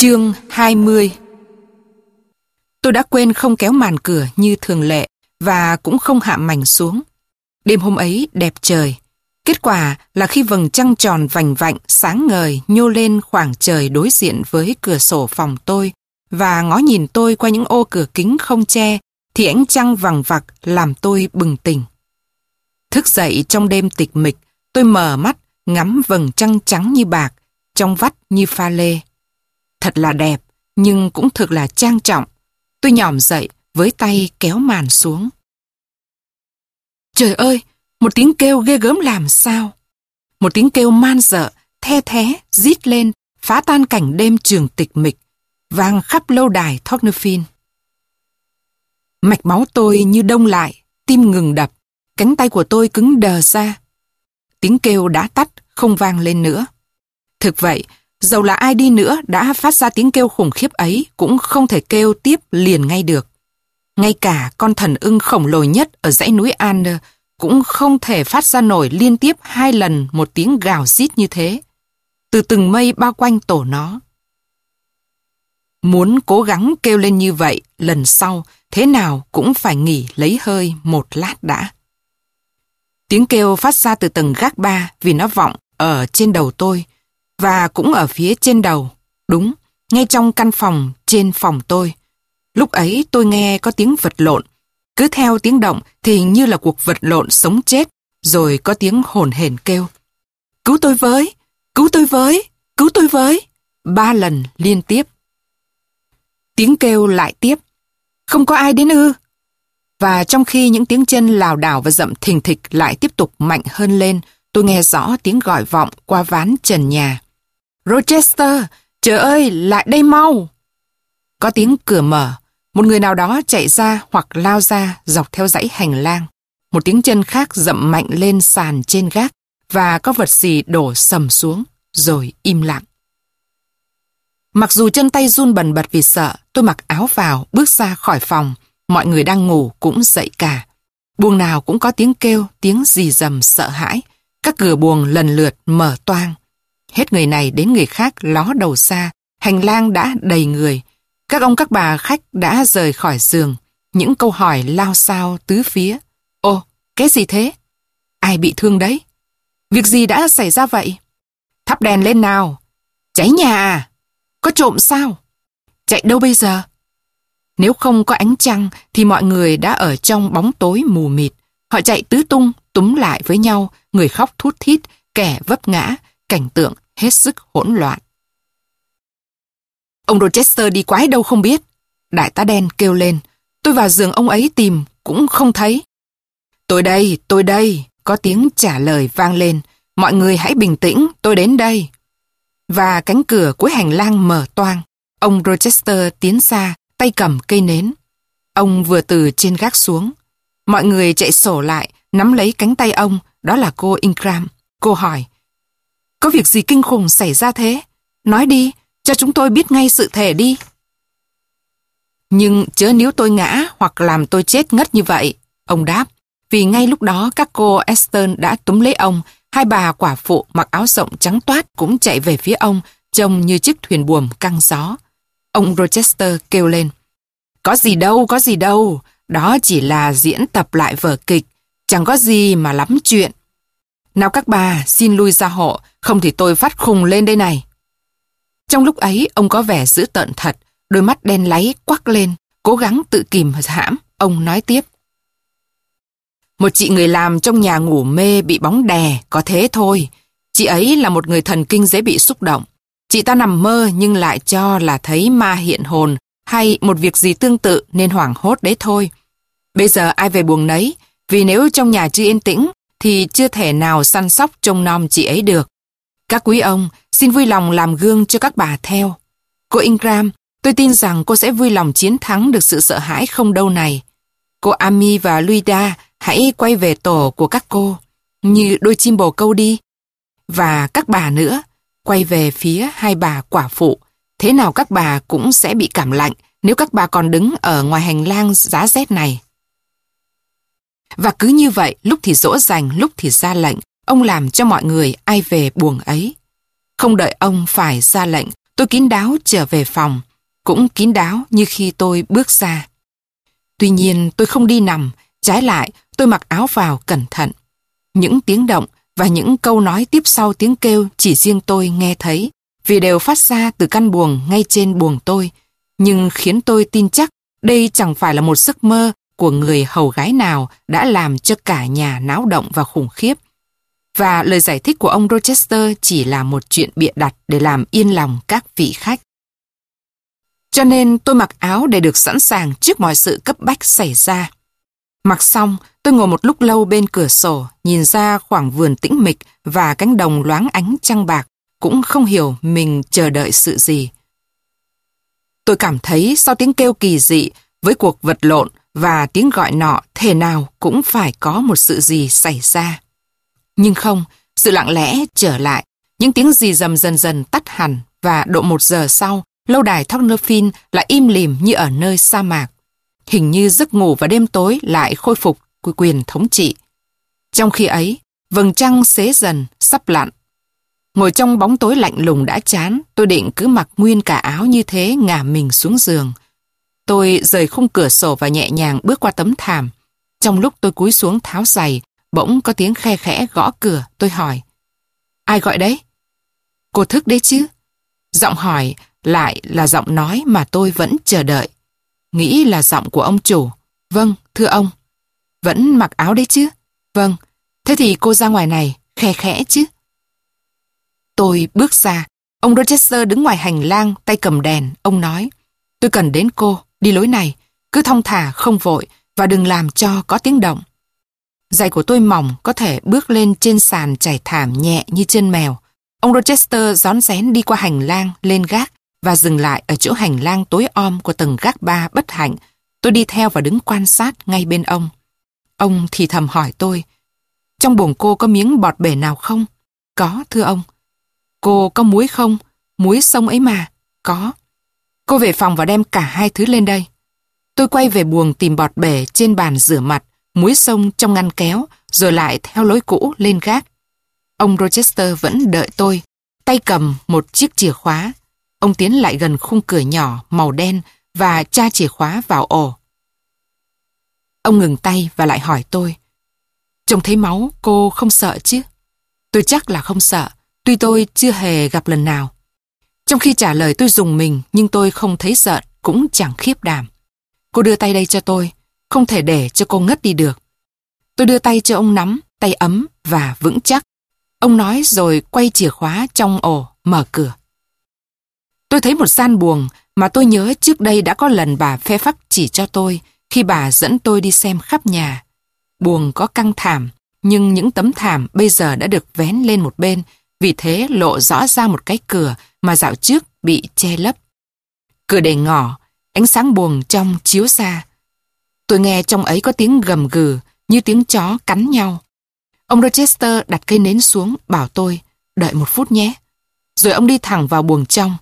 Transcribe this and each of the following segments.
Chương 20 Tôi đã quên không kéo màn cửa như thường lệ và cũng không hạ mảnh xuống. Đêm hôm ấy đẹp trời. Kết quả là khi vầng trăng tròn vành vạnh sáng ngời nhô lên khoảng trời đối diện với cửa sổ phòng tôi và ngó nhìn tôi qua những ô cửa kính không che thì ánh trăng vằng vặc làm tôi bừng tỉnh. Thức dậy trong đêm tịch mịch, tôi mở mắt ngắm vầng trăng trắng như bạc, trong vắt như pha lê. Thật là đẹp, nhưng cũng thực là trang trọng. Tôi nhòm dậy với tay kéo màn xuống. Trời ơi, một tiếng kêu ghê gớm làm sao. Một tiếng kêu man dợ, the thé, rít lên, phá tan cảnh đêm trường tịch mịch, vang khắp lâu đài Thornefin. Mạch máu tôi như đông lại, tim ngừng đập, cánh tay của tôi cứng đờ ra. Tiếng kêu đã tắt, không vang lên nữa. Thực vậy, Dầu là ai đi nữa đã phát ra tiếng kêu khủng khiếp ấy cũng không thể kêu tiếp liền ngay được. Ngay cả con thần ưng khổng lồ nhất ở dãy núi Ander cũng không thể phát ra nổi liên tiếp hai lần một tiếng gào rít như thế. Từ từng mây bao quanh tổ nó. Muốn cố gắng kêu lên như vậy, lần sau thế nào cũng phải nghỉ lấy hơi một lát đã. Tiếng kêu phát ra từ tầng gác ba vì nó vọng ở trên đầu tôi và cũng ở phía trên đầu, đúng, ngay trong căn phòng trên phòng tôi. Lúc ấy tôi nghe có tiếng vật lộn, cứ theo tiếng động thì như là cuộc vật lộn sống chết, rồi có tiếng hồn hển kêu. Cứu tôi với, cứu tôi với, cứu tôi với, ba lần liên tiếp. Tiếng kêu lại tiếp, không có ai đến ư. Và trong khi những tiếng chân lào đảo và dậm thình thịch lại tiếp tục mạnh hơn lên, tôi nghe rõ tiếng gọi vọng qua ván trần nhà. Rochester, trời ơi, lại đây mau. Có tiếng cửa mở, một người nào đó chạy ra hoặc lao ra dọc theo dãy hành lang. Một tiếng chân khác dậm mạnh lên sàn trên gác và có vật gì đổ sầm xuống, rồi im lặng. Mặc dù chân tay run bần bật vì sợ, tôi mặc áo vào, bước ra khỏi phòng. Mọi người đang ngủ cũng dậy cả. Buồng nào cũng có tiếng kêu, tiếng gì rầm sợ hãi. Các cửa buồng lần lượt mở toang. Hết người này đến người khác ló đầu xa, hành lang đã đầy người. Các ông các bà khách đã rời khỏi giường. Những câu hỏi lao sao tứ phía. Ô, cái gì thế? Ai bị thương đấy? Việc gì đã xảy ra vậy? Thắp đèn lên nào. Cháy nhà à? Có trộm sao? Chạy đâu bây giờ? Nếu không có ánh trăng thì mọi người đã ở trong bóng tối mù mịt. Họ chạy tứ tung, túm lại với nhau, người khóc thút thít, kẻ vấp ngã, cảnh tượng hết sức hỗn loạn. Ông Rochester đi quái đâu không biết. Đại tá đen kêu lên. Tôi vào giường ông ấy tìm, cũng không thấy. Tôi đây, tôi đây, có tiếng trả lời vang lên. Mọi người hãy bình tĩnh, tôi đến đây. Và cánh cửa cuối hành lang mở toang. Ông Rochester tiến xa, tay cầm cây nến. Ông vừa từ trên gác xuống. Mọi người chạy sổ lại, nắm lấy cánh tay ông, đó là cô Ingram. Cô hỏi, có việc gì kinh khủng xảy ra thế? Nói đi, cho chúng tôi biết ngay sự thể đi. Nhưng chớ nếu tôi ngã hoặc làm tôi chết ngất như vậy, ông đáp. Vì ngay lúc đó các cô Eston đã túm lấy ông, hai bà quả phụ mặc áo rộng trắng toát cũng chạy về phía ông, trông như chiếc thuyền buồm căng gió. Ông Rochester kêu lên. Có gì đâu, có gì đâu, đó chỉ là diễn tập lại vở kịch, chẳng có gì mà lắm chuyện. Nào các bà, xin lui ra hộ, không thì tôi phát khùng lên đây này. Trong lúc ấy, ông có vẻ dữ tợn thật, đôi mắt đen láy quắc lên, cố gắng tự kìm hãm, ông nói tiếp. Một chị người làm trong nhà ngủ mê bị bóng đè, có thế thôi. Chị ấy là một người thần kinh dễ bị xúc động. Chị ta nằm mơ nhưng lại cho là thấy ma hiện hồn hay một việc gì tương tự nên hoảng hốt đấy thôi. Bây giờ ai về buồng nấy, vì nếu trong nhà chưa yên tĩnh thì chưa thể nào săn sóc trông nom chị ấy được. Các quý ông, xin vui lòng làm gương cho các bà theo. Cô Ingram, tôi tin rằng cô sẽ vui lòng chiến thắng được sự sợ hãi không đâu này. Cô Ami và Luida hãy quay về tổ của các cô, như đôi chim bồ câu đi. Và các bà nữa, quay về phía hai bà quả phụ. Thế nào các bà cũng sẽ bị cảm lạnh nếu các bà còn đứng ở ngoài hành lang giá rét này. Và cứ như vậy, lúc thì dỗ dành, lúc thì ra lệnh, ông làm cho mọi người ai về buồng ấy. Không đợi ông phải ra lệnh, tôi kín đáo trở về phòng, cũng kín đáo như khi tôi bước ra. Tuy nhiên tôi không đi nằm, trái lại tôi mặc áo vào cẩn thận. Những tiếng động và những câu nói tiếp sau tiếng kêu chỉ riêng tôi nghe thấy, vì đều phát ra từ căn buồng ngay trên buồng tôi, nhưng khiến tôi tin chắc đây chẳng phải là một giấc mơ của người hầu gái nào đã làm cho cả nhà náo động và khủng khiếp. Và lời giải thích của ông Rochester chỉ là một chuyện bịa đặt để làm yên lòng các vị khách. Cho nên tôi mặc áo để được sẵn sàng trước mọi sự cấp bách xảy ra. Mặc xong, tôi ngồi một lúc lâu bên cửa sổ, nhìn ra khoảng vườn tĩnh mịch và cánh đồng loáng ánh trăng bạc, cũng không hiểu mình chờ đợi sự gì. Tôi cảm thấy sau tiếng kêu kỳ dị, với cuộc vật lộn và tiếng gọi nọ thể nào cũng phải có một sự gì xảy ra. Nhưng không, sự lặng lẽ trở lại, những tiếng gì dầm dần dần tắt hẳn và độ một giờ sau, lâu đài Thornefin lại im lìm như ở nơi sa mạc. Hình như giấc ngủ và đêm tối lại khôi phục quyền thống trị. Trong khi ấy, vầng trăng xế dần, sắp lặn. Ngồi trong bóng tối lạnh lùng đã chán, tôi định cứ mặc nguyên cả áo như thế ngả mình xuống giường. Tôi rời khung cửa sổ và nhẹ nhàng bước qua tấm thảm. Trong lúc tôi cúi xuống tháo giày, bỗng có tiếng khe khẽ gõ cửa, tôi hỏi. Ai gọi đấy? Cô thức đấy chứ? Giọng hỏi lại là giọng nói mà tôi vẫn chờ đợi. Nghĩ là giọng của ông chủ. Vâng, thưa ông. Vẫn mặc áo đấy chứ? Vâng. Thế thì cô ra ngoài này, khe khẽ chứ? Tôi bước ra. Ông Rochester đứng ngoài hành lang, tay cầm đèn. Ông nói, tôi cần đến cô, đi lối này. Cứ thong thả, không vội, và đừng làm cho có tiếng động. Giày của tôi mỏng, có thể bước lên trên sàn trải thảm nhẹ như chân mèo. Ông Rochester gión rén đi qua hành lang, lên gác và dừng lại ở chỗ hành lang tối om của tầng gác ba bất hạnh. Tôi đi theo và đứng quan sát ngay bên ông. Ông thì thầm hỏi tôi, trong buồng cô có miếng bọt bể nào không? Có, thưa ông. Cô có muối không? Muối sông ấy mà. Có. Cô về phòng và đem cả hai thứ lên đây. Tôi quay về buồng tìm bọt bể trên bàn rửa mặt, muối sông trong ngăn kéo, rồi lại theo lối cũ lên gác. Ông Rochester vẫn đợi tôi, tay cầm một chiếc chìa khóa. Ông tiến lại gần khung cửa nhỏ màu đen và tra chìa khóa vào ổ. Ông ngừng tay và lại hỏi tôi. Trông thấy máu, cô không sợ chứ? Tôi chắc là không sợ, tuy tôi chưa hề gặp lần nào. Trong khi trả lời tôi dùng mình nhưng tôi không thấy sợ, cũng chẳng khiếp đảm. Cô đưa tay đây cho tôi, không thể để cho cô ngất đi được. Tôi đưa tay cho ông nắm, tay ấm và vững chắc. Ông nói rồi quay chìa khóa trong ổ, mở cửa. Tôi thấy một gian buồng mà tôi nhớ trước đây đã có lần bà phê phắc chỉ cho tôi khi bà dẫn tôi đi xem khắp nhà. Buồng có căng thảm, nhưng những tấm thảm bây giờ đã được vén lên một bên, vì thế lộ rõ ra một cái cửa mà dạo trước bị che lấp. Cửa đầy ngỏ, ánh sáng buồng trong chiếu xa. Tôi nghe trong ấy có tiếng gầm gừ, như tiếng chó cắn nhau. Ông Rochester đặt cây nến xuống, bảo tôi, đợi một phút nhé. Rồi ông đi thẳng vào buồng trong.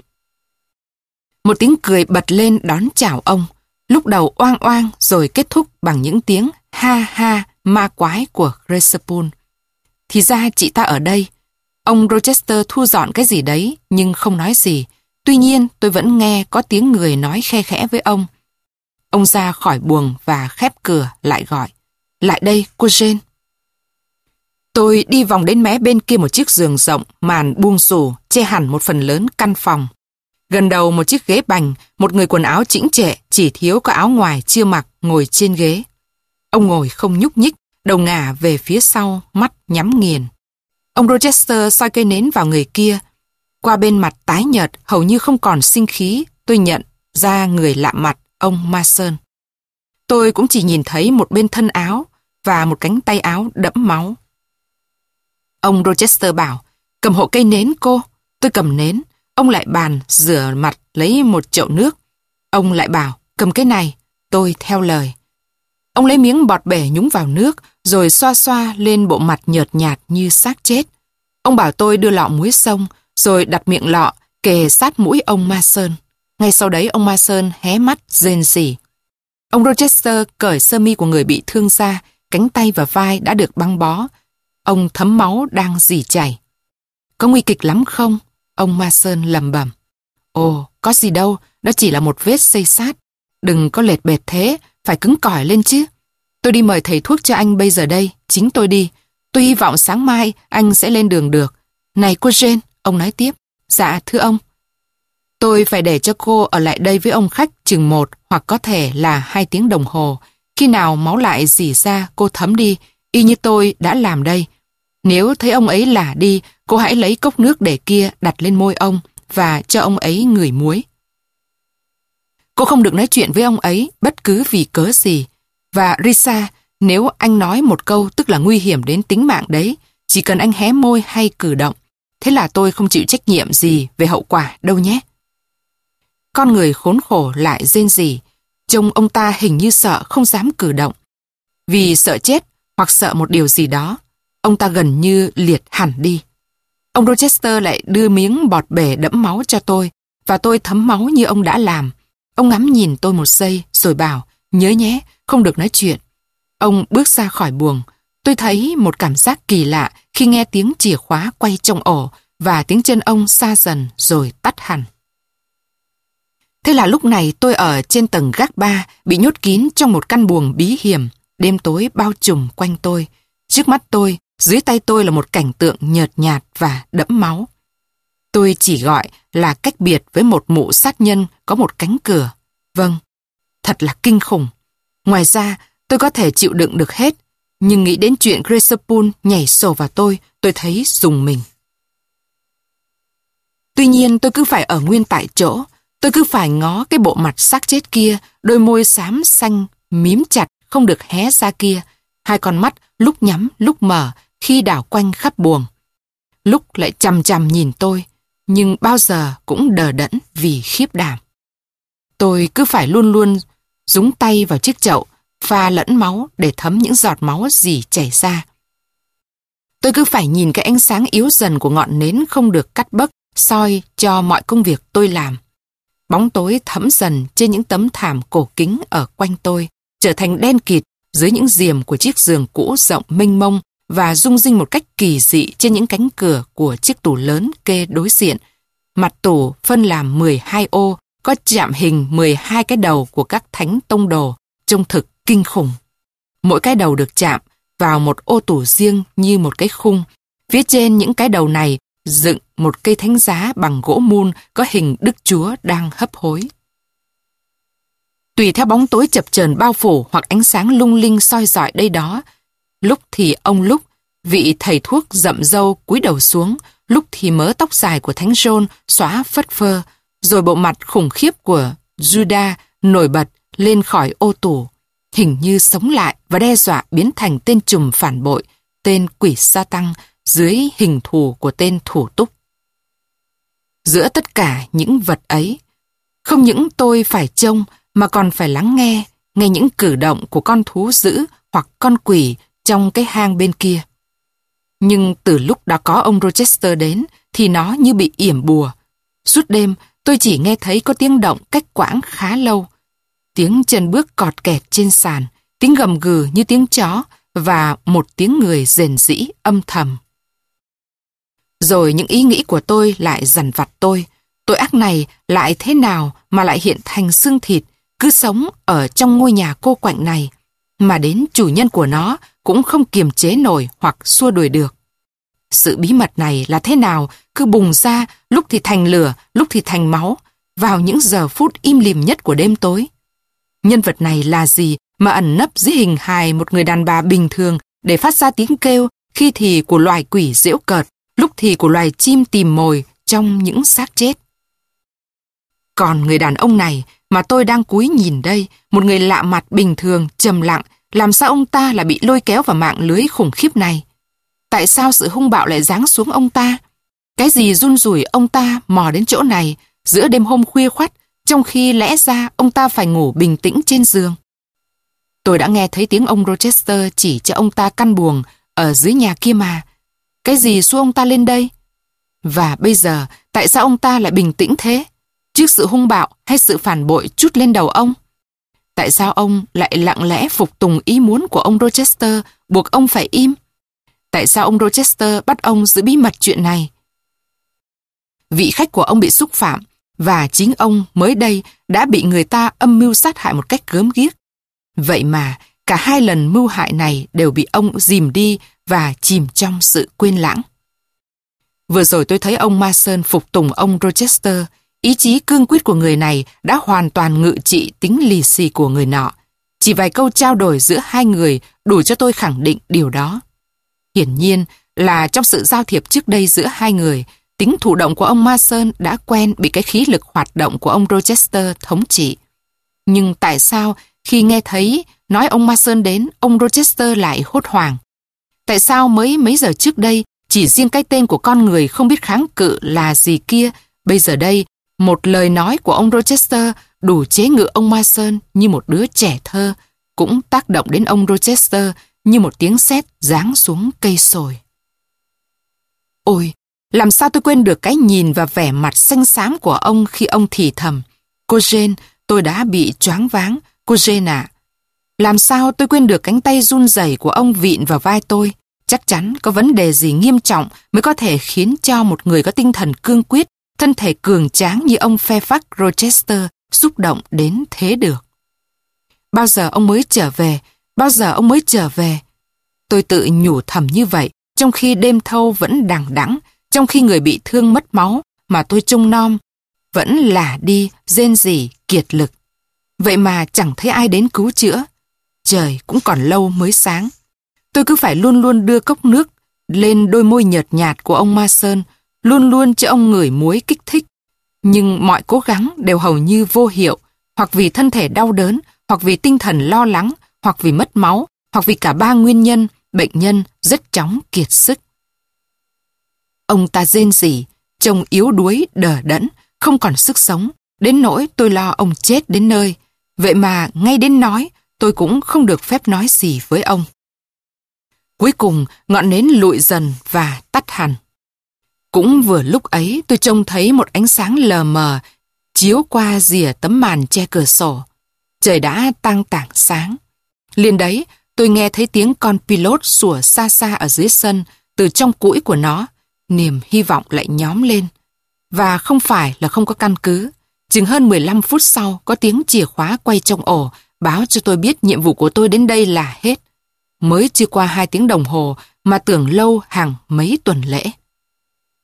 Một tiếng cười bật lên đón chào ông, lúc đầu oang oang rồi kết thúc bằng những tiếng ha ha ma quái của Resepun. Thì ra chị ta ở đây. Ông Rochester thu dọn cái gì đấy nhưng không nói gì. Tuy nhiên tôi vẫn nghe có tiếng người nói khe khẽ với ông. Ông ra khỏi buồng và khép cửa lại gọi. Lại đây cô Jane. Tôi đi vòng đến mé bên kia một chiếc giường rộng, màn buông rủ, che hẳn một phần lớn căn phòng. Gần đầu một chiếc ghế bành, một người quần áo chỉnh trệ, chỉ thiếu có áo ngoài chưa mặc, ngồi trên ghế. Ông ngồi không nhúc nhích, đầu ngả về phía sau, mắt nhắm nghiền. Ông Rochester soi cây nến vào người kia. Qua bên mặt tái nhợt, hầu như không còn sinh khí, tôi nhận ra người lạ mặt, ông Mason. Tôi cũng chỉ nhìn thấy một bên thân áo và một cánh tay áo đẫm máu. Ông Rochester bảo, cầm hộ cây nến cô. Tôi cầm nến. Ông lại bàn, rửa mặt, lấy một chậu nước. Ông lại bảo, cầm cái này. Tôi theo lời. Ông lấy miếng bọt bể nhúng vào nước, rồi xoa xoa lên bộ mặt nhợt nhạt như xác chết. Ông bảo tôi đưa lọ muối sông, rồi đặt miệng lọ, kề sát mũi ông Ma Sơn. Ngay sau đấy ông Ma Sơn hé mắt, rên rỉ. Ông Rochester cởi sơ mi của người bị thương ra, cánh tay và vai đã được băng bó. Ông thấm máu đang dì chảy. Có nguy kịch lắm không? Ông Ma Sơn lầm bầm. Ồ, có gì đâu, nó chỉ là một vết xây sát. Đừng có lệt bệt thế, phải cứng cỏi lên chứ. Tôi đi mời thầy thuốc cho anh bây giờ đây, chính tôi đi. Tôi hy vọng sáng mai anh sẽ lên đường được. Này cô Jane, ông nói tiếp. Dạ, thưa ông. Tôi phải để cho cô ở lại đây với ông khách chừng một hoặc có thể là hai tiếng đồng hồ. Khi nào máu lại dỉ ra, cô thấm đi, y như tôi đã làm đây. Nếu thấy ông ấy lả đi, cô hãy lấy cốc nước để kia đặt lên môi ông và cho ông ấy ngửi muối. Cô không được nói chuyện với ông ấy bất cứ vì cớ gì. Và Risa, nếu anh nói một câu tức là nguy hiểm đến tính mạng đấy, chỉ cần anh hé môi hay cử động, thế là tôi không chịu trách nhiệm gì về hậu quả đâu nhé. Con người khốn khổ lại rên gì, trông ông ta hình như sợ không dám cử động. Vì sợ chết hoặc sợ một điều gì đó, ông ta gần như liệt hẳn đi. Ông Rochester lại đưa miếng bọt bể đẫm máu cho tôi và tôi thấm máu như ông đã làm. Ông ngắm nhìn tôi một giây rồi bảo, nhớ nhé, không được nói chuyện. Ông bước ra khỏi buồng. Tôi thấy một cảm giác kỳ lạ khi nghe tiếng chìa khóa quay trong ổ và tiếng chân ông xa dần rồi tắt hẳn. Thế là lúc này tôi ở trên tầng gác ba bị nhốt kín trong một căn buồng bí hiểm. Đêm tối bao trùm quanh tôi. Trước mắt tôi, dưới tay tôi là một cảnh tượng nhợt nhạt và đẫm máu. Tôi chỉ gọi là cách biệt với một mụ sát nhân có một cánh cửa. Vâng, thật là kinh khủng. Ngoài ra, tôi có thể chịu đựng được hết, nhưng nghĩ đến chuyện Grace nhảy sổ vào tôi, tôi thấy dùng mình. Tuy nhiên tôi cứ phải ở nguyên tại chỗ, tôi cứ phải ngó cái bộ mặt xác chết kia, đôi môi xám xanh, mím chặt, không được hé ra kia, hai con mắt lúc nhắm lúc mở khi đảo quanh khắp buồng. Lúc lại chằm chằm nhìn tôi, nhưng bao giờ cũng đờ đẫn vì khiếp đảm. Tôi cứ phải luôn luôn dúng tay vào chiếc chậu, pha lẫn máu để thấm những giọt máu gì chảy ra. Tôi cứ phải nhìn cái ánh sáng yếu dần của ngọn nến không được cắt bấc, soi cho mọi công việc tôi làm. Bóng tối thấm dần trên những tấm thảm cổ kính ở quanh tôi, trở thành đen kịt dưới những diềm của chiếc giường cũ rộng mênh mông và rung rinh một cách kỳ dị trên những cánh cửa của chiếc tủ lớn kê đối diện. Mặt tủ phân làm 12 ô, có chạm hình 12 cái đầu của các thánh tông đồ, trông thực kinh khủng. Mỗi cái đầu được chạm vào một ô tủ riêng như một cái khung. Phía trên những cái đầu này dựng một cây thánh giá bằng gỗ mun có hình Đức Chúa đang hấp hối. Tùy theo bóng tối chập chờn bao phủ hoặc ánh sáng lung linh soi dọi đây đó, lúc thì ông lúc, vị thầy thuốc rậm râu cúi đầu xuống, lúc thì mớ tóc dài của Thánh John xóa phất phơ, rồi bộ mặt khủng khiếp của Judah nổi bật lên khỏi ô tủ, hình như sống lại và đe dọa biến thành tên trùm phản bội, tên quỷ sa tăng dưới hình thù của tên thủ túc. Giữa tất cả những vật ấy, không những tôi phải trông mà còn phải lắng nghe, nghe những cử động của con thú dữ hoặc con quỷ trong cái hang bên kia. Nhưng từ lúc đã có ông Rochester đến thì nó như bị yểm bùa. Suốt đêm tôi chỉ nghe thấy có tiếng động cách quãng khá lâu. Tiếng chân bước cọt kẹt trên sàn, tiếng gầm gừ như tiếng chó và một tiếng người rền rĩ âm thầm. Rồi những ý nghĩ của tôi lại dằn vặt tôi. Tội ác này lại thế nào mà lại hiện thành xương thịt, cứ sống ở trong ngôi nhà cô quạnh này, mà đến chủ nhân của nó cũng không kiềm chế nổi hoặc xua đuổi được. Sự bí mật này là thế nào cứ bùng ra lúc thì thành lửa, lúc thì thành máu, vào những giờ phút im lìm nhất của đêm tối. Nhân vật này là gì mà ẩn nấp dưới hình hài một người đàn bà bình thường để phát ra tiếng kêu khi thì của loài quỷ diễu cợt, lúc thì của loài chim tìm mồi trong những xác chết. Còn người đàn ông này mà tôi đang cúi nhìn đây, một người lạ mặt bình thường, trầm lặng, làm sao ông ta lại bị lôi kéo vào mạng lưới khủng khiếp này? Tại sao sự hung bạo lại giáng xuống ông ta? Cái gì run rủi ông ta mò đến chỗ này giữa đêm hôm khuya khoắt, trong khi lẽ ra ông ta phải ngủ bình tĩnh trên giường? Tôi đã nghe thấy tiếng ông Rochester chỉ cho ông ta căn buồng ở dưới nhà kia mà. Cái gì xua ông ta lên đây? Và bây giờ, tại sao ông ta lại bình tĩnh thế? Trước sự hung bạo hay sự phản bội chút lên đầu ông? Tại sao ông lại lặng lẽ phục tùng ý muốn của ông Rochester buộc ông phải im? Tại sao ông Rochester bắt ông giữ bí mật chuyện này? Vị khách của ông bị xúc phạm, và chính ông mới đây đã bị người ta âm mưu sát hại một cách gớm ghiếc. Vậy mà cả hai lần mưu hại này đều bị ông dìm đi và chìm trong sự quên lãng. Vừa rồi tôi thấy ông Mason phục tùng ông Rochester, ý chí cương quyết của người này đã hoàn toàn ngự trị tính lì xì của người nọ. Chỉ vài câu trao đổi giữa hai người đủ cho tôi khẳng định điều đó. Hiển nhiên là trong sự giao thiệp trước đây giữa hai người, tính thụ động của ông Mason đã quen bị cái khí lực hoạt động của ông Rochester thống trị. Nhưng tại sao khi nghe thấy nói ông Mason đến, ông Rochester lại hốt hoảng? Tại sao mới mấy giờ trước đây chỉ riêng cái tên của con người không biết kháng cự là gì kia, bây giờ đây, một lời nói của ông Rochester đủ chế ngự ông Mason như một đứa trẻ thơ, cũng tác động đến ông Rochester như một tiếng sét giáng xuống cây sồi. Ôi, làm sao tôi quên được cái nhìn và vẻ mặt xanh xám của ông khi ông thì thầm. Cô Jane, tôi đã bị choáng váng. Cô Jane ạ. Làm sao tôi quên được cánh tay run rẩy của ông vịn vào vai tôi. Chắc chắn có vấn đề gì nghiêm trọng mới có thể khiến cho một người có tinh thần cương quyết, thân thể cường tráng như ông Fairfax Rochester xúc động đến thế được. Bao giờ ông mới trở về? Bao giờ ông mới trở về? Tôi tự nhủ thầm như vậy, trong khi đêm thâu vẫn đằng đẵng, trong khi người bị thương mất máu mà tôi trông nom, vẫn là đi, rên rỉ, kiệt lực. Vậy mà chẳng thấy ai đến cứu chữa. Trời cũng còn lâu mới sáng. Tôi cứ phải luôn luôn đưa cốc nước lên đôi môi nhợt nhạt của ông Ma Sơn, luôn luôn cho ông ngửi muối kích thích. Nhưng mọi cố gắng đều hầu như vô hiệu, hoặc vì thân thể đau đớn, hoặc vì tinh thần lo lắng, hoặc vì mất máu, hoặc vì cả ba nguyên nhân, bệnh nhân rất chóng kiệt sức. Ông ta rên rỉ, trông yếu đuối, đờ đẫn, không còn sức sống, đến nỗi tôi lo ông chết đến nơi. Vậy mà ngay đến nói, tôi cũng không được phép nói gì với ông. Cuối cùng, ngọn nến lụi dần và tắt hẳn. Cũng vừa lúc ấy tôi trông thấy một ánh sáng lờ mờ chiếu qua rìa tấm màn che cửa sổ. Trời đã tăng tảng sáng. Liền đấy, tôi nghe thấy tiếng con pilot sủa xa xa ở dưới sân từ trong cũi của nó. Niềm hy vọng lại nhóm lên. Và không phải là không có căn cứ. Chừng hơn 15 phút sau có tiếng chìa khóa quay trong ổ báo cho tôi biết nhiệm vụ của tôi đến đây là hết. Mới chưa qua hai tiếng đồng hồ mà tưởng lâu hàng mấy tuần lễ.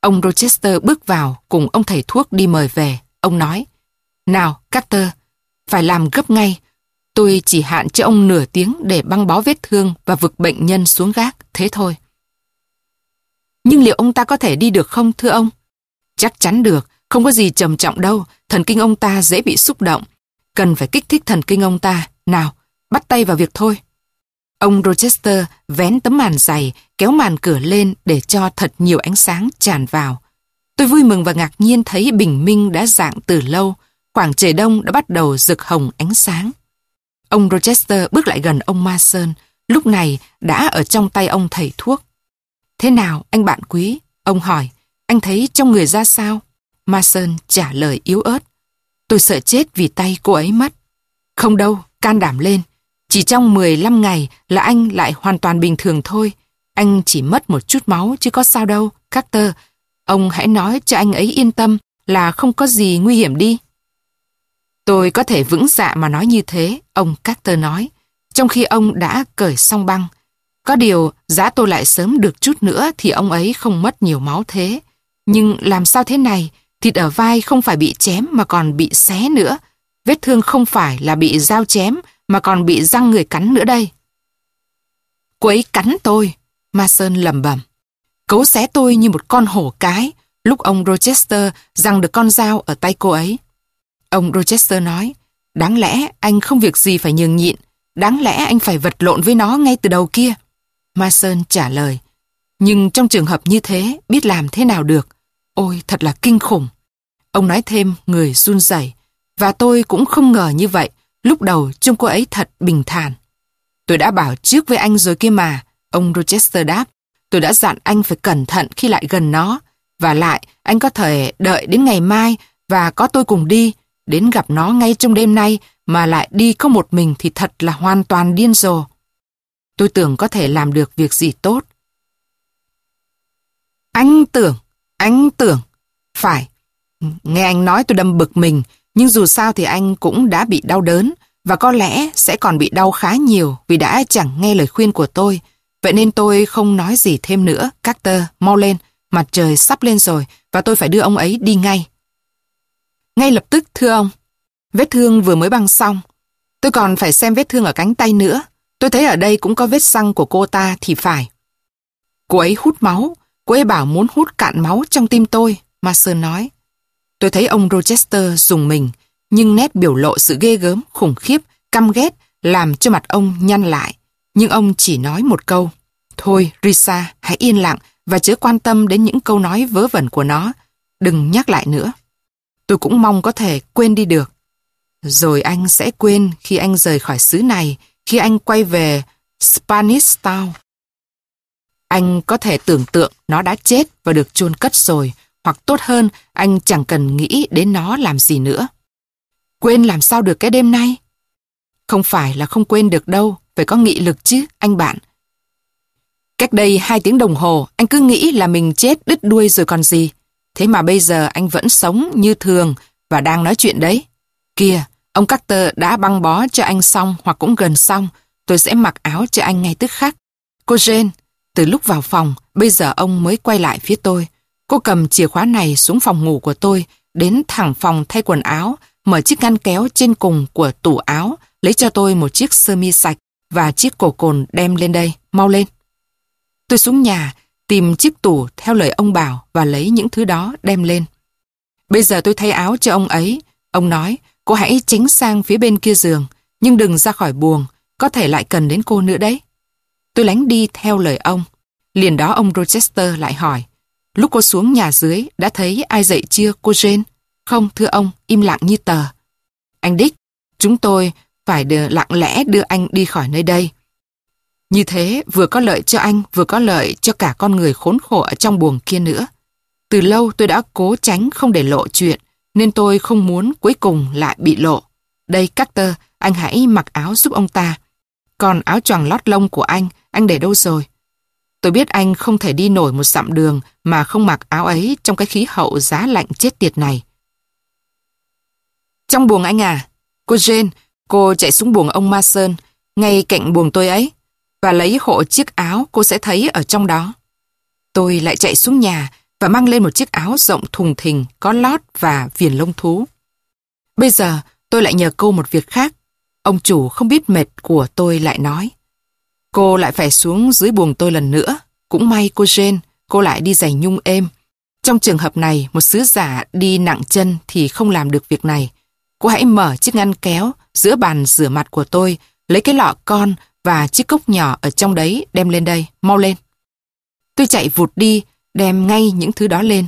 Ông Rochester bước vào cùng ông thầy thuốc đi mời về. Ông nói, Nào, Carter, phải làm gấp ngay. Tôi chỉ hạn cho ông nửa tiếng để băng bó vết thương và vực bệnh nhân xuống gác, thế thôi. Nhưng liệu ông ta có thể đi được không thưa ông? Chắc chắn được, không có gì trầm trọng đâu, thần kinh ông ta dễ bị xúc động. Cần phải kích thích thần kinh ông ta. Nào, bắt tay vào việc thôi. Ông Rochester vén tấm màn dày, kéo màn cửa lên để cho thật nhiều ánh sáng tràn vào. Tôi vui mừng và ngạc nhiên thấy bình minh đã dạng từ lâu, khoảng trời đông đã bắt đầu rực hồng ánh sáng. Ông Rochester bước lại gần ông Mason, lúc này đã ở trong tay ông thầy thuốc. Thế nào anh bạn quý? Ông hỏi, anh thấy trong người ra sao? Mason trả lời yếu ớt. Tôi sợ chết vì tay cô ấy mất. Không đâu, can đảm lên. Chỉ trong 15 ngày là anh lại hoàn toàn bình thường thôi. Anh chỉ mất một chút máu chứ có sao đâu, Carter. Ông hãy nói cho anh ấy yên tâm là không có gì nguy hiểm đi. Tôi có thể vững dạ mà nói như thế, ông Carter nói, trong khi ông đã cởi xong băng. Có điều, giá tôi lại sớm được chút nữa thì ông ấy không mất nhiều máu thế. Nhưng làm sao thế này, thịt ở vai không phải bị chém mà còn bị xé nữa. Vết thương không phải là bị dao chém mà còn bị răng người cắn nữa đây. Cô ấy cắn tôi, ma sơn lầm bầm. Cấu xé tôi như một con hổ cái lúc ông Rochester răng được con dao ở tay cô ấy. Ông Rochester nói, đáng lẽ anh không việc gì phải nhường nhịn, đáng lẽ anh phải vật lộn với nó ngay từ đầu kia. ma sơn trả lời, nhưng trong trường hợp như thế, biết làm thế nào được? Ôi, thật là kinh khủng. Ông nói thêm, người run rẩy và tôi cũng không ngờ như vậy, lúc đầu trông cô ấy thật bình thản. Tôi đã bảo trước với anh rồi kia mà, ông Rochester đáp. Tôi đã dặn anh phải cẩn thận khi lại gần nó. Và lại, anh có thể đợi đến ngày mai và có tôi cùng đi, đến gặp nó ngay trong đêm nay mà lại đi có một mình thì thật là hoàn toàn điên rồ. Tôi tưởng có thể làm được việc gì tốt. Anh tưởng, anh tưởng. Phải, Nghe anh nói tôi đâm bực mình, nhưng dù sao thì anh cũng đã bị đau đớn và có lẽ sẽ còn bị đau khá nhiều vì đã chẳng nghe lời khuyên của tôi. Vậy nên tôi không nói gì thêm nữa. Carter, mau lên, mặt trời sắp lên rồi và tôi phải đưa ông ấy đi ngay. Ngay lập tức thưa ông, vết thương vừa mới băng xong. Tôi còn phải xem vết thương ở cánh tay nữa. Tôi thấy ở đây cũng có vết xăng của cô ta thì phải. Cô ấy hút máu, cô ấy bảo muốn hút cạn máu trong tim tôi, Mason nói. Tôi thấy ông Rochester dùng mình, nhưng nét biểu lộ sự ghê gớm, khủng khiếp, căm ghét làm cho mặt ông nhăn lại. Nhưng ông chỉ nói một câu. Thôi, Risa, hãy yên lặng và chớ quan tâm đến những câu nói vớ vẩn của nó. Đừng nhắc lại nữa. Tôi cũng mong có thể quên đi được. Rồi anh sẽ quên khi anh rời khỏi xứ này, khi anh quay về Spanish Town. Anh có thể tưởng tượng nó đã chết và được chôn cất rồi, hoặc tốt hơn, anh chẳng cần nghĩ đến nó làm gì nữa. Quên làm sao được cái đêm nay? Không phải là không quên được đâu, phải có nghị lực chứ, anh bạn. Cách đây hai tiếng đồng hồ, anh cứ nghĩ là mình chết đứt đuôi rồi còn gì. Thế mà bây giờ anh vẫn sống như thường và đang nói chuyện đấy. Kìa, ông Carter đã băng bó cho anh xong hoặc cũng gần xong. Tôi sẽ mặc áo cho anh ngay tức khắc. Cô Jane, từ lúc vào phòng, bây giờ ông mới quay lại phía tôi. Cô cầm chìa khóa này xuống phòng ngủ của tôi, đến thẳng phòng thay quần áo, mở chiếc ngăn kéo trên cùng của tủ áo, lấy cho tôi một chiếc sơ mi sạch và chiếc cổ cồn đem lên đây, mau lên. Tôi xuống nhà, tìm chiếc tủ theo lời ông bảo và lấy những thứ đó đem lên. Bây giờ tôi thay áo cho ông ấy. Ông nói, cô hãy tránh sang phía bên kia giường, nhưng đừng ra khỏi buồng, có thể lại cần đến cô nữa đấy. Tôi lánh đi theo lời ông. Liền đó ông Rochester lại hỏi, lúc cô xuống nhà dưới đã thấy ai dậy chưa cô Jane? Không, thưa ông, im lặng như tờ. Anh Dick, chúng tôi phải đưa, lặng lẽ đưa anh đi khỏi nơi đây. Như thế vừa có lợi cho anh, vừa có lợi cho cả con người khốn khổ ở trong buồng kia nữa. Từ lâu tôi đã cố tránh không để lộ chuyện, nên tôi không muốn cuối cùng lại bị lộ. Đây Carter, anh hãy mặc áo giúp ông ta. Còn áo choàng lót lông của anh, anh để đâu rồi? Tôi biết anh không thể đi nổi một dặm đường mà không mặc áo ấy trong cái khí hậu giá lạnh chết tiệt này. Trong buồng anh à, cô Jane, cô chạy xuống buồng ông Mason, ngay cạnh buồng tôi ấy, và lấy hộ chiếc áo cô sẽ thấy ở trong đó. Tôi lại chạy xuống nhà và mang lên một chiếc áo rộng thùng thình, có lót và viền lông thú. Bây giờ tôi lại nhờ cô một việc khác. Ông chủ không biết mệt của tôi lại nói. Cô lại phải xuống dưới buồng tôi lần nữa. Cũng may cô Jane, cô lại đi giày nhung êm. Trong trường hợp này, một sứ giả đi nặng chân thì không làm được việc này. Cô hãy mở chiếc ngăn kéo giữa bàn rửa mặt của tôi, lấy cái lọ con và chiếc cốc nhỏ ở trong đấy đem lên đây, mau lên. Tôi chạy vụt đi, đem ngay những thứ đó lên.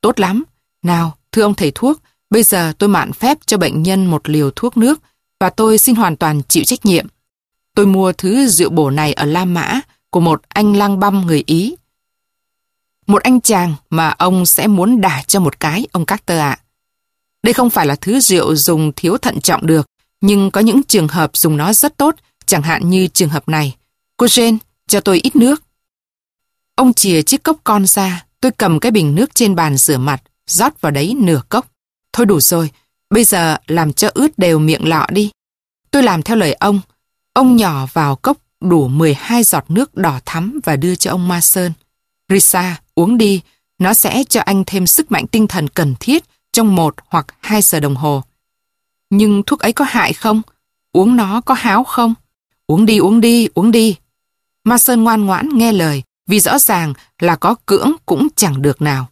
Tốt lắm. Nào, thưa ông thầy thuốc, bây giờ tôi mạn phép cho bệnh nhân một liều thuốc nước và tôi xin hoàn toàn chịu trách nhiệm. Tôi mua thứ rượu bổ này ở La Mã của một anh lang băm người Ý. Một anh chàng mà ông sẽ muốn đả cho một cái, ông Carter ạ. Đây không phải là thứ rượu dùng thiếu thận trọng được, nhưng có những trường hợp dùng nó rất tốt, chẳng hạn như trường hợp này. Cô Jane, cho tôi ít nước. Ông chìa chiếc cốc con ra, tôi cầm cái bình nước trên bàn rửa mặt, rót vào đấy nửa cốc. Thôi đủ rồi, bây giờ làm cho ướt đều miệng lọ đi. Tôi làm theo lời ông. Ông nhỏ vào cốc đủ 12 giọt nước đỏ thắm và đưa cho ông Mason. Risa, uống đi, nó sẽ cho anh thêm sức mạnh tinh thần cần thiết trong một hoặc hai giờ đồng hồ. Nhưng thuốc ấy có hại không? Uống nó có háo không? Uống đi, uống đi, uống đi. Mason ngoan ngoãn nghe lời, vì rõ ràng là có cưỡng cũng chẳng được nào.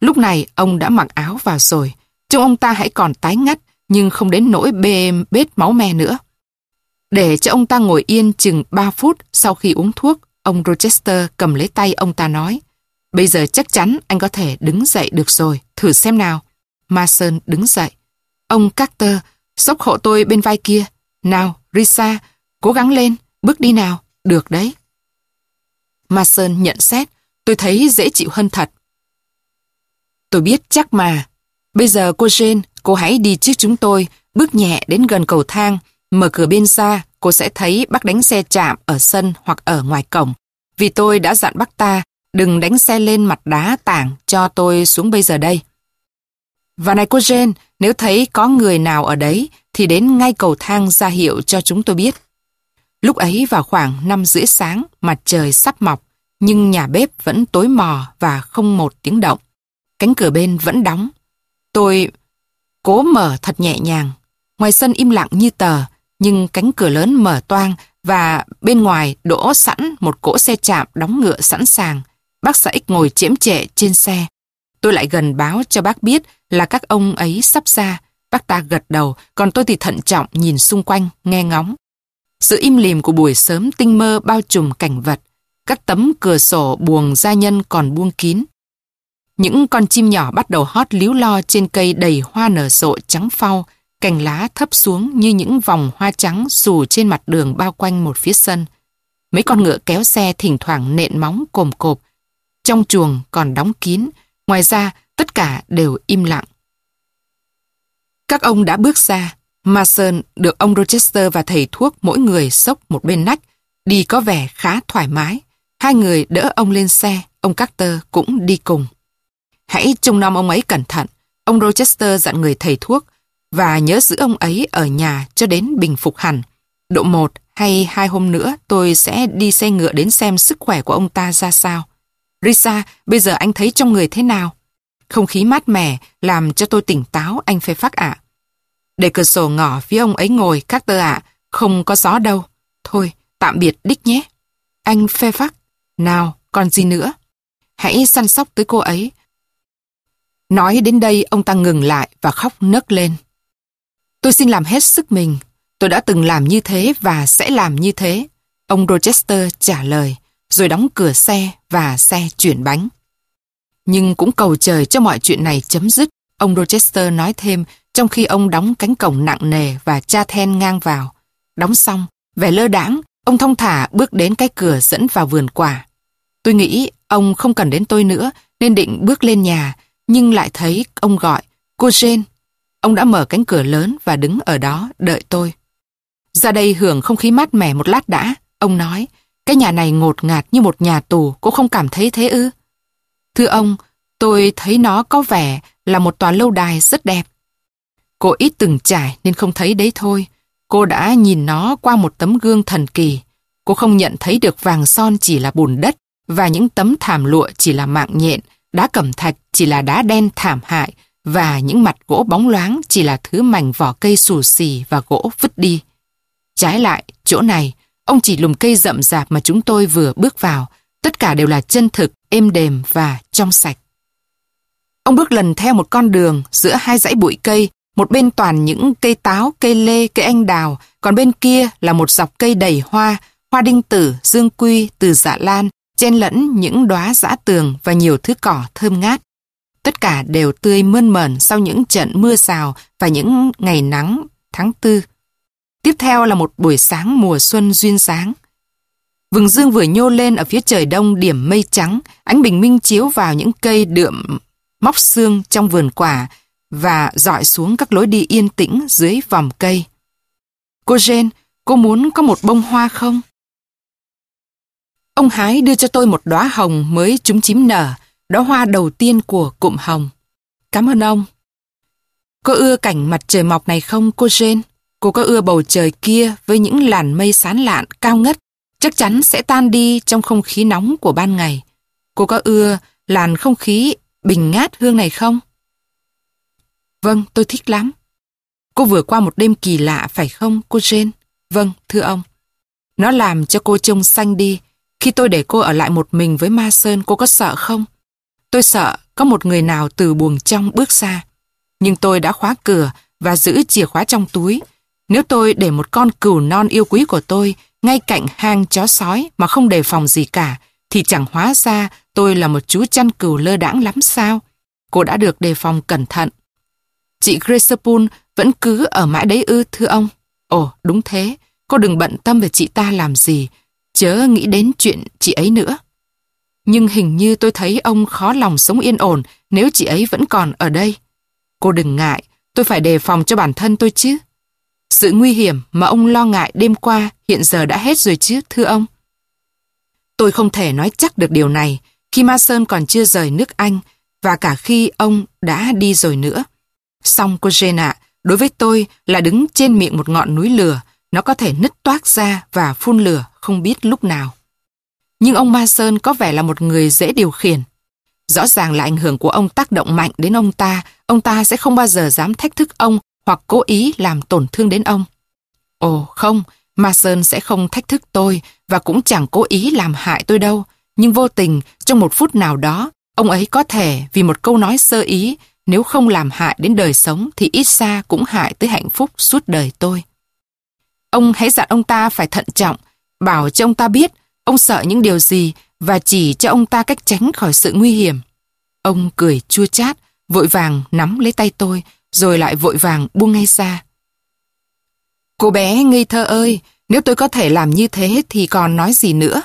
Lúc này ông đã mặc áo vào rồi, trông ông ta hãy còn tái ngắt nhưng không đến nỗi bê bết máu me nữa. Để cho ông ta ngồi yên chừng 3 phút sau khi uống thuốc, ông Rochester cầm lấy tay ông ta nói Bây giờ chắc chắn anh có thể đứng dậy được rồi, thử xem nào. Mason đứng dậy. Ông Carter, xốc hộ tôi bên vai kia. Nào, Risa, cố gắng lên, bước đi nào, được đấy. Mason nhận xét, tôi thấy dễ chịu hơn thật. Tôi biết chắc mà. Bây giờ cô Jane, cô hãy đi trước chúng tôi, bước nhẹ đến gần cầu thang, mở cửa bên ra, cô sẽ thấy bác đánh xe chạm ở sân hoặc ở ngoài cổng. Vì tôi đã dặn bác ta, đừng đánh xe lên mặt đá tảng cho tôi xuống bây giờ đây. Và này cô Jane, nếu thấy có người nào ở đấy, thì đến ngay cầu thang ra hiệu cho chúng tôi biết. Lúc ấy vào khoảng 5 rưỡi sáng, mặt trời sắp mọc, nhưng nhà bếp vẫn tối mò và không một tiếng động. Cánh cửa bên vẫn đóng. Tôi cố mở thật nhẹ nhàng. Ngoài sân im lặng như tờ, nhưng cánh cửa lớn mở toang và bên ngoài đỗ sẵn một cỗ xe chạm đóng ngựa sẵn sàng. Bác xã Ích ngồi chiếm trệ trên xe. Tôi lại gần báo cho bác biết là các ông ấy sắp ra. Bác ta gật đầu, còn tôi thì thận trọng nhìn xung quanh, nghe ngóng. Sự im lìm của buổi sớm tinh mơ bao trùm cảnh vật. Các tấm cửa sổ buồng gia nhân còn buông kín. Những con chim nhỏ bắt đầu hót líu lo trên cây đầy hoa nở rộ trắng phau, cành lá thấp xuống như những vòng hoa trắng xù trên mặt đường bao quanh một phía sân. Mấy con ngựa kéo xe thỉnh thoảng nện móng cồm cộp. Trong chuồng còn đóng kín, ngoài ra tất cả đều im lặng. Các ông đã bước ra, Mason được ông Rochester và thầy thuốc mỗi người sốc một bên nách, đi có vẻ khá thoải mái. Hai người đỡ ông lên xe, ông Carter cũng đi cùng. Hãy trông nom ông ấy cẩn thận, ông Rochester dặn người thầy thuốc, và nhớ giữ ông ấy ở nhà cho đến bình phục hẳn. Độ một hay hai hôm nữa tôi sẽ đi xe ngựa đến xem sức khỏe của ông ta ra sao. Risa, bây giờ anh thấy trong người thế nào? Không khí mát mẻ làm cho tôi tỉnh táo anh phê phát ạ. Để cửa sổ ngỏ phía ông ấy ngồi, Carter ạ, không có gió đâu. Thôi, tạm biệt đích nhé. Anh phê phát. Nào, còn gì nữa? Hãy săn sóc tới cô ấy. Nói đến đây, ông ta ngừng lại và khóc nấc lên. Tôi xin làm hết sức mình. Tôi đã từng làm như thế và sẽ làm như thế. Ông Rochester trả lời, rồi đóng cửa xe và xe chuyển bánh. Nhưng cũng cầu trời cho mọi chuyện này chấm dứt. Ông Rochester nói thêm trong khi ông đóng cánh cổng nặng nề và cha then ngang vào. Đóng xong, vẻ lơ đãng, ông thông thả bước đến cái cửa dẫn vào vườn quả. Tôi nghĩ ông không cần đến tôi nữa nên định bước lên nhà, nhưng lại thấy ông gọi, cô Jane. Ông đã mở cánh cửa lớn và đứng ở đó đợi tôi. Ra đây hưởng không khí mát mẻ một lát đã, ông nói, cái nhà này ngột ngạt như một nhà tù, cô không cảm thấy thế ư? Thưa ông, tôi thấy nó có vẻ là một tòa lâu đài rất đẹp. Cô ít từng trải nên không thấy đấy thôi. Cô đã nhìn nó qua một tấm gương thần kỳ. Cô không nhận thấy được vàng son chỉ là bùn đất và những tấm thảm lụa chỉ là mạng nhện, đá cẩm thạch chỉ là đá đen thảm hại và những mặt gỗ bóng loáng chỉ là thứ mảnh vỏ cây xù xì và gỗ vứt đi. Trái lại, chỗ này, ông chỉ lùm cây rậm rạp mà chúng tôi vừa bước vào, tất cả đều là chân thực, êm đềm và trong sạch. Ông bước lần theo một con đường giữa hai dãy bụi cây, một bên toàn những cây táo, cây lê, cây anh đào, còn bên kia là một dọc cây đầy hoa, hoa đinh tử, dương quy, từ dạ lan, chen lẫn những đóa dã tường và nhiều thứ cỏ thơm ngát. Tất cả đều tươi mơn mởn sau những trận mưa rào và những ngày nắng tháng tư. Tiếp theo là một buổi sáng mùa xuân duyên dáng. Vừng dương vừa nhô lên ở phía trời đông điểm mây trắng, ánh bình minh chiếu vào những cây đượm móc xương trong vườn quả và dọi xuống các lối đi yên tĩnh dưới vòng cây. Cô Jane, cô muốn có một bông hoa không? Ông Hái đưa cho tôi một đóa hồng mới trúng chím nở, đóa hoa đầu tiên của cụm hồng. Cảm ơn ông. Cô ưa cảnh mặt trời mọc này không cô Jane? Cô có ưa bầu trời kia với những làn mây sán lạn cao ngất, chắc chắn sẽ tan đi trong không khí nóng của ban ngày. Cô có ưa làn không khí bình ngát hương này không? Vâng, tôi thích lắm. Cô vừa qua một đêm kỳ lạ phải không, cô Jane? Vâng, thưa ông. Nó làm cho cô trông xanh đi. Khi tôi để cô ở lại một mình với Ma Sơn, cô có sợ không? Tôi sợ có một người nào từ buồng trong bước ra. Nhưng tôi đã khóa cửa và giữ chìa khóa trong túi. Nếu tôi để một con cừu non yêu quý của tôi ngay cạnh hang chó sói mà không đề phòng gì cả, thì chẳng hóa ra tôi là một chú chăn cừu lơ đãng lắm sao? Cô đã được đề phòng cẩn thận. Chị Grisapun vẫn cứ ở mãi đấy ư thưa ông? Ồ, đúng thế. Cô đừng bận tâm về chị ta làm gì. Chớ nghĩ đến chuyện chị ấy nữa. Nhưng hình như tôi thấy ông khó lòng sống yên ổn nếu chị ấy vẫn còn ở đây. Cô đừng ngại, tôi phải đề phòng cho bản thân tôi chứ. Sự nguy hiểm mà ông lo ngại đêm qua hiện giờ đã hết rồi chứ, thưa ông. Tôi không thể nói chắc được điều này khi Ma Sơn còn chưa rời nước Anh và cả khi ông đã đi rồi nữa. Xong cô Jane ạ, đối với tôi là đứng trên miệng một ngọn núi lửa, nó có thể nứt toác ra và phun lửa không biết lúc nào. Nhưng ông Mason có vẻ là một người dễ điều khiển. Rõ ràng là ảnh hưởng của ông tác động mạnh đến ông ta, ông ta sẽ không bao giờ dám thách thức ông hoặc cố ý làm tổn thương đến ông. Ồ không, Mason sẽ không thách thức tôi và cũng chẳng cố ý làm hại tôi đâu. Nhưng vô tình, trong một phút nào đó, ông ấy có thể vì một câu nói sơ ý, nếu không làm hại đến đời sống thì ít xa cũng hại tới hạnh phúc suốt đời tôi. Ông hãy dặn ông ta phải thận trọng, bảo cho ông ta biết ông sợ những điều gì và chỉ cho ông ta cách tránh khỏi sự nguy hiểm. Ông cười chua chát, vội vàng nắm lấy tay tôi, rồi lại vội vàng buông ngay ra. Cô bé ngây thơ ơi, nếu tôi có thể làm như thế thì còn nói gì nữa?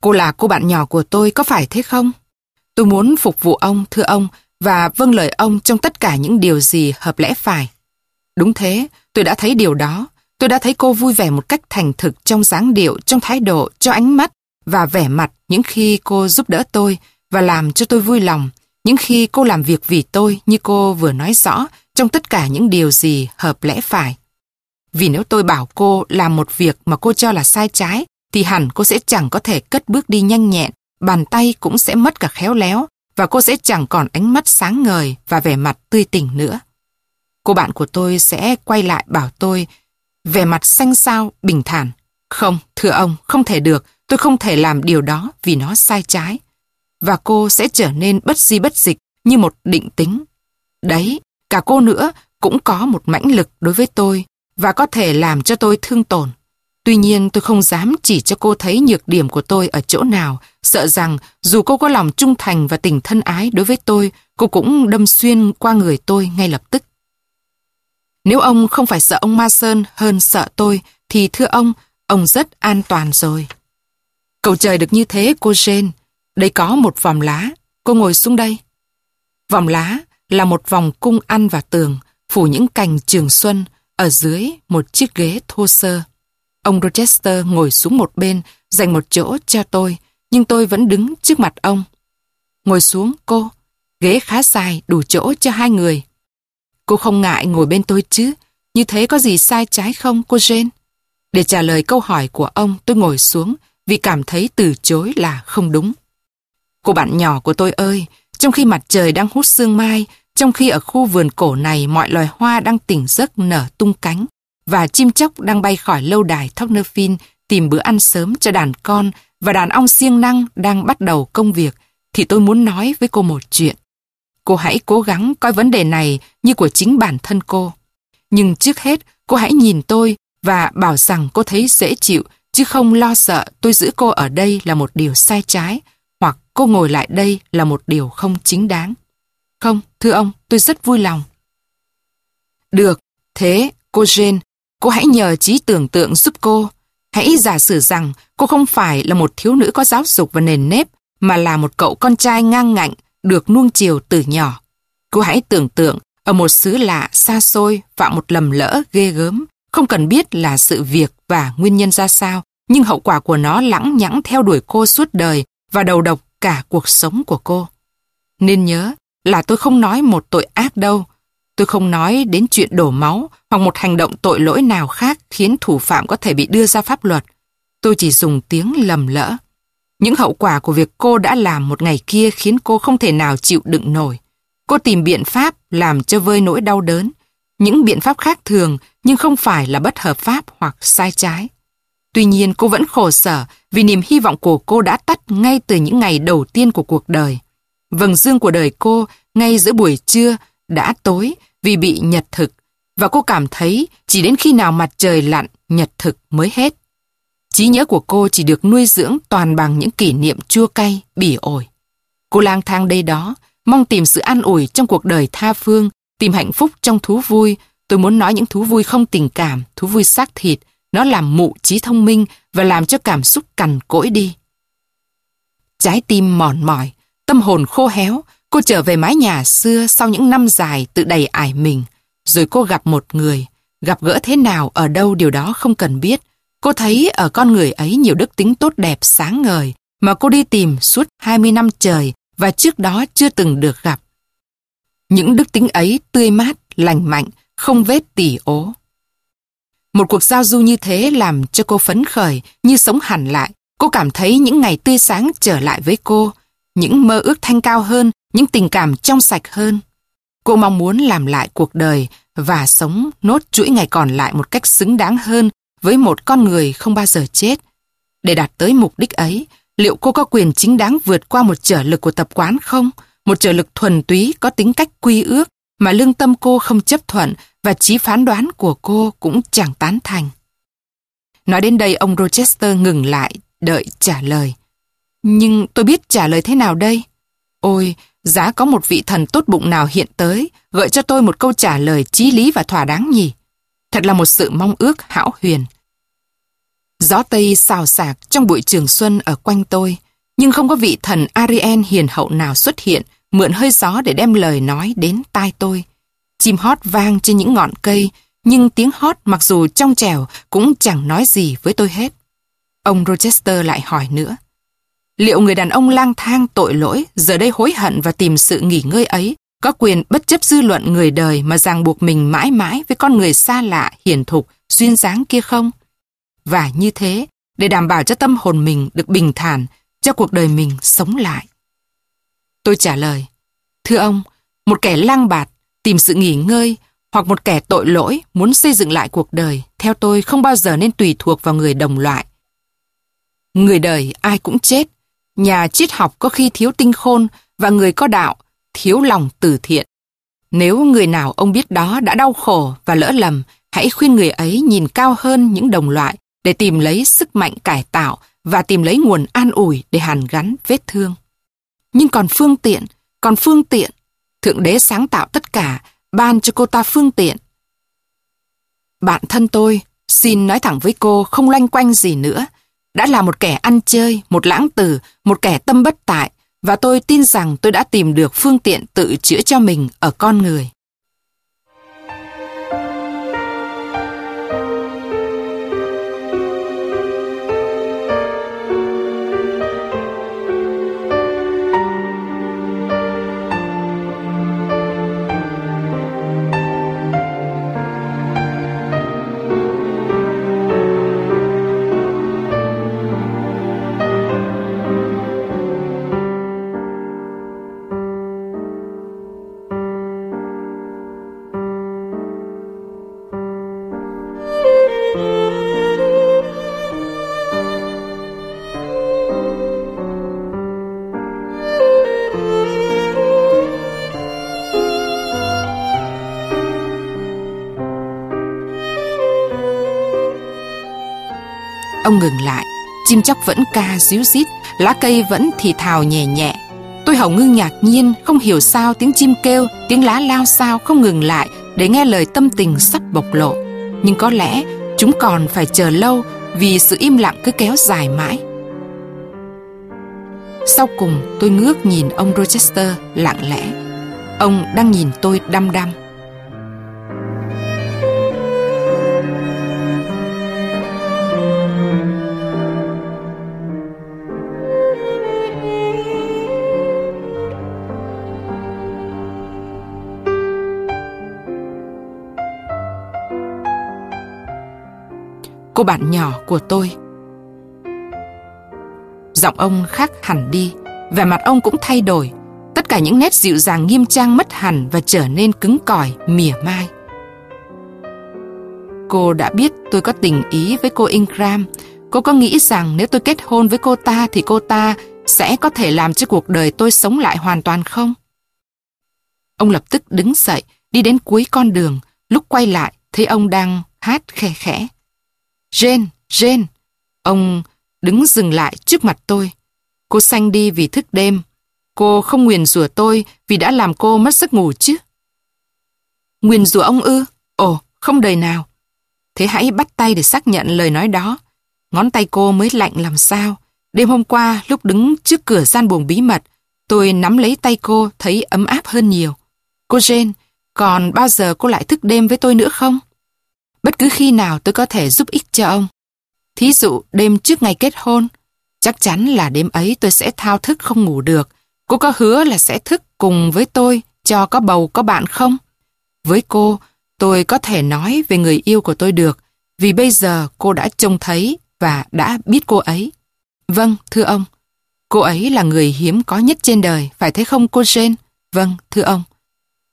Cô là cô bạn nhỏ của tôi, có phải thế không? Tôi muốn phục vụ ông, thưa ông, và vâng lời ông trong tất cả những điều gì hợp lẽ phải. Đúng thế, tôi đã thấy điều đó. Tôi đã thấy cô vui vẻ một cách thành thực trong dáng điệu, trong thái độ, cho ánh mắt và vẻ mặt những khi cô giúp đỡ tôi và làm cho tôi vui lòng, những khi cô làm việc vì tôi như cô vừa nói rõ trong tất cả những điều gì hợp lẽ phải. Vì nếu tôi bảo cô làm một việc mà cô cho là sai trái, thì hẳn cô sẽ chẳng có thể cất bước đi nhanh nhẹn, bàn tay cũng sẽ mất cả khéo léo, và cô sẽ chẳng còn ánh mắt sáng ngời và vẻ mặt tươi tỉnh nữa. Cô bạn của tôi sẽ quay lại bảo tôi, vẻ mặt xanh xao, bình thản. Không, thưa ông, không thể được, tôi không thể làm điều đó vì nó sai trái. Và cô sẽ trở nên bất di bất dịch như một định tính. Đấy, cả cô nữa cũng có một mãnh lực đối với tôi và có thể làm cho tôi thương tổn. Tuy nhiên tôi không dám chỉ cho cô thấy nhược điểm của tôi ở chỗ nào, sợ rằng dù cô có lòng trung thành và tình thân ái đối với tôi, cô cũng đâm xuyên qua người tôi ngay lập tức. Nếu ông không phải sợ ông Ma Sơn hơn sợ tôi, thì thưa ông, ông rất an toàn rồi. Cầu trời được như thế cô Jane. Đây có một vòng lá, cô ngồi xuống đây. Vòng lá là một vòng cung ăn và tường, phủ những cành trường xuân, ở dưới một chiếc ghế thô sơ. Ông Rochester ngồi xuống một bên, dành một chỗ cho tôi, nhưng tôi vẫn đứng trước mặt ông. Ngồi xuống, cô. Ghế khá dài, đủ chỗ cho hai người. Cô không ngại ngồi bên tôi chứ? Như thế có gì sai trái không, cô Jane? Để trả lời câu hỏi của ông, tôi ngồi xuống vì cảm thấy từ chối là không đúng. Cô bạn nhỏ của tôi ơi, trong khi mặt trời đang hút sương mai, trong khi ở khu vườn cổ này mọi loài hoa đang tỉnh giấc nở tung cánh và chim chóc đang bay khỏi lâu đài Thornefin tìm bữa ăn sớm cho đàn con và đàn ong siêng năng đang bắt đầu công việc thì tôi muốn nói với cô một chuyện. Cô hãy cố gắng coi vấn đề này như của chính bản thân cô. Nhưng trước hết, cô hãy nhìn tôi và bảo rằng cô thấy dễ chịu chứ không lo sợ tôi giữ cô ở đây là một điều sai trái hoặc cô ngồi lại đây là một điều không chính đáng. Không, thưa ông, tôi rất vui lòng. Được, thế, cô Jane, cô hãy nhờ trí tưởng tượng giúp cô. Hãy giả sử rằng cô không phải là một thiếu nữ có giáo dục và nền nếp, mà là một cậu con trai ngang ngạnh, được nuông chiều từ nhỏ. Cô hãy tưởng tượng, ở một xứ lạ, xa xôi, phạm một lầm lỡ, ghê gớm, không cần biết là sự việc và nguyên nhân ra sao, nhưng hậu quả của nó lẳng nhãng theo đuổi cô suốt đời và đầu độc cả cuộc sống của cô. Nên nhớ, là tôi không nói một tội ác đâu. Tôi không nói đến chuyện đổ máu hoặc một hành động tội lỗi nào khác khiến thủ phạm có thể bị đưa ra pháp luật. Tôi chỉ dùng tiếng lầm lỡ. Những hậu quả của việc cô đã làm một ngày kia khiến cô không thể nào chịu đựng nổi. Cô tìm biện pháp làm cho vơi nỗi đau đớn. Những biện pháp khác thường, nhưng không phải là bất hợp pháp hoặc sai trái. Tuy nhiên, cô vẫn khổ sở vì niềm hy vọng của cô đã tắt ngay từ những ngày đầu tiên của cuộc đời. Vầng dương của đời cô ngay giữa buổi trưa đã tối vì bị nhật thực, và cô cảm thấy chỉ đến khi nào mặt trời lặn, nhật thực mới hết. Trí nhớ của cô chỉ được nuôi dưỡng toàn bằng những kỷ niệm chua cay, bỉ ổi. Cô lang thang đây đó, mong tìm sự an ủi trong cuộc đời tha phương, tìm hạnh phúc trong thú vui. Tôi muốn nói những thú vui không tình cảm, thú vui xác thịt, nó làm mụ trí thông minh và làm cho cảm xúc cằn cỗi đi. Trái tim mòn mỏi, Tâm hồn khô héo, cô trở về mái nhà xưa sau những năm dài tự đầy ải mình. Rồi cô gặp một người, gặp gỡ thế nào ở đâu điều đó không cần biết. Cô thấy ở con người ấy nhiều đức tính tốt đẹp sáng ngời mà cô đi tìm suốt 20 năm trời và trước đó chưa từng được gặp. Những đức tính ấy tươi mát, lành mạnh, không vết tỉ ố. Một cuộc giao du như thế làm cho cô phấn khởi, như sống hẳn lại. Cô cảm thấy những ngày tươi sáng trở lại với cô, những mơ ước thanh cao hơn, những tình cảm trong sạch hơn. Cô mong muốn làm lại cuộc đời và sống nốt chuỗi ngày còn lại một cách xứng đáng hơn với một con người không bao giờ chết. Để đạt tới mục đích ấy, liệu cô có quyền chính đáng vượt qua một trở lực của tập quán không? Một trở lực thuần túy có tính cách quy ước mà lương tâm cô không chấp thuận và trí phán đoán của cô cũng chẳng tán thành. Nói đến đây ông Rochester ngừng lại, đợi trả lời. Nhưng tôi biết trả lời thế nào đây? Ôi, giá có một vị thần tốt bụng nào hiện tới, gợi cho tôi một câu trả lời trí lý và thỏa đáng nhỉ? Thật là một sự mong ước hão huyền. Gió Tây xào xạc trong bụi trường xuân ở quanh tôi, nhưng không có vị thần Ariel hiền hậu nào xuất hiện, mượn hơi gió để đem lời nói đến tai tôi. Chim hót vang trên những ngọn cây, nhưng tiếng hót mặc dù trong trèo cũng chẳng nói gì với tôi hết. Ông Rochester lại hỏi nữa. Liệu người đàn ông lang thang tội lỗi giờ đây hối hận và tìm sự nghỉ ngơi ấy có quyền bất chấp dư luận người đời mà ràng buộc mình mãi mãi với con người xa lạ, hiền thục, duyên dáng kia không? Và như thế, để đảm bảo cho tâm hồn mình được bình thản, cho cuộc đời mình sống lại. Tôi trả lời, thưa ông, một kẻ lang bạt, tìm sự nghỉ ngơi, hoặc một kẻ tội lỗi muốn xây dựng lại cuộc đời, theo tôi không bao giờ nên tùy thuộc vào người đồng loại. Người đời ai cũng chết, nhà triết học có khi thiếu tinh khôn và người có đạo thiếu lòng từ thiện. Nếu người nào ông biết đó đã đau khổ và lỡ lầm, hãy khuyên người ấy nhìn cao hơn những đồng loại để tìm lấy sức mạnh cải tạo và tìm lấy nguồn an ủi để hàn gắn vết thương. Nhưng còn phương tiện, còn phương tiện, Thượng Đế sáng tạo tất cả, ban cho cô ta phương tiện. Bạn thân tôi, xin nói thẳng với cô không loanh quanh gì nữa. Đã là một kẻ ăn chơi, một lãng tử, một kẻ tâm bất tại, và tôi tin rằng tôi đã tìm được phương tiện tự chữa cho mình ở con người. Chim chóc vẫn ca ríu rít, lá cây vẫn thì thào nhẹ nhẹ. Tôi hầu ngưng ngạc nhiên, không hiểu sao tiếng chim kêu, tiếng lá lao sao không ngừng lại để nghe lời tâm tình sắp bộc lộ. Nhưng có lẽ chúng còn phải chờ lâu vì sự im lặng cứ kéo dài mãi. Sau cùng tôi ngước nhìn ông Rochester lặng lẽ. Ông đang nhìn tôi đăm đăm. Cô bạn nhỏ của tôi. Giọng ông khác hẳn đi, vẻ mặt ông cũng thay đổi. Tất cả những nét dịu dàng nghiêm trang mất hẳn và trở nên cứng cỏi, mỉa mai. Cô đã biết tôi có tình ý với cô Ingram. Cô có nghĩ rằng nếu tôi kết hôn với cô ta thì cô ta sẽ có thể làm cho cuộc đời tôi sống lại hoàn toàn không? Ông lập tức đứng dậy, đi đến cuối con đường. Lúc quay lại, thấy ông đang hát khe khẽ. Jane, Jane. Ông đứng dừng lại trước mặt tôi. Cô xanh đi vì thức đêm. Cô không nguyền rủa tôi vì đã làm cô mất giấc ngủ chứ. Nguyền rủa ông ư? Ồ, không đời nào. Thế hãy bắt tay để xác nhận lời nói đó. Ngón tay cô mới lạnh làm sao. Đêm hôm qua, lúc đứng trước cửa gian buồng bí mật, tôi nắm lấy tay cô thấy ấm áp hơn nhiều. Cô Jane, còn bao giờ cô lại thức đêm với tôi nữa không? Bất cứ khi nào tôi có thể giúp ích cho ông. Thí dụ đêm trước ngày kết hôn, chắc chắn là đêm ấy tôi sẽ thao thức không ngủ được. Cô có hứa là sẽ thức cùng với tôi cho có bầu có bạn không? Với cô, tôi có thể nói về người yêu của tôi được, vì bây giờ cô đã trông thấy và đã biết cô ấy. Vâng, thưa ông. Cô ấy là người hiếm có nhất trên đời, phải thế không cô Jane? Vâng, thưa ông.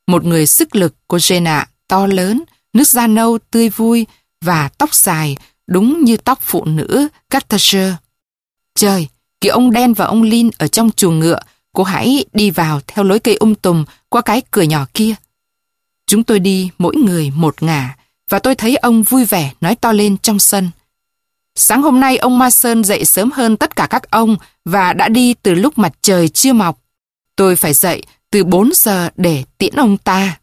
Một người sức lực, cô Jane ạ, to lớn, nước da nâu, tươi vui và tóc dài, đúng như tóc phụ nữ Cartager. Trời, kìa ông đen và ông Lin ở trong chuồng ngựa, cô hãy đi vào theo lối cây um tùm qua cái cửa nhỏ kia. Chúng tôi đi mỗi người một ngả, và tôi thấy ông vui vẻ nói to lên trong sân. Sáng hôm nay ông Mason dậy sớm hơn tất cả các ông và đã đi từ lúc mặt trời chưa mọc. Tôi phải dậy từ 4 giờ để tiễn ông ta.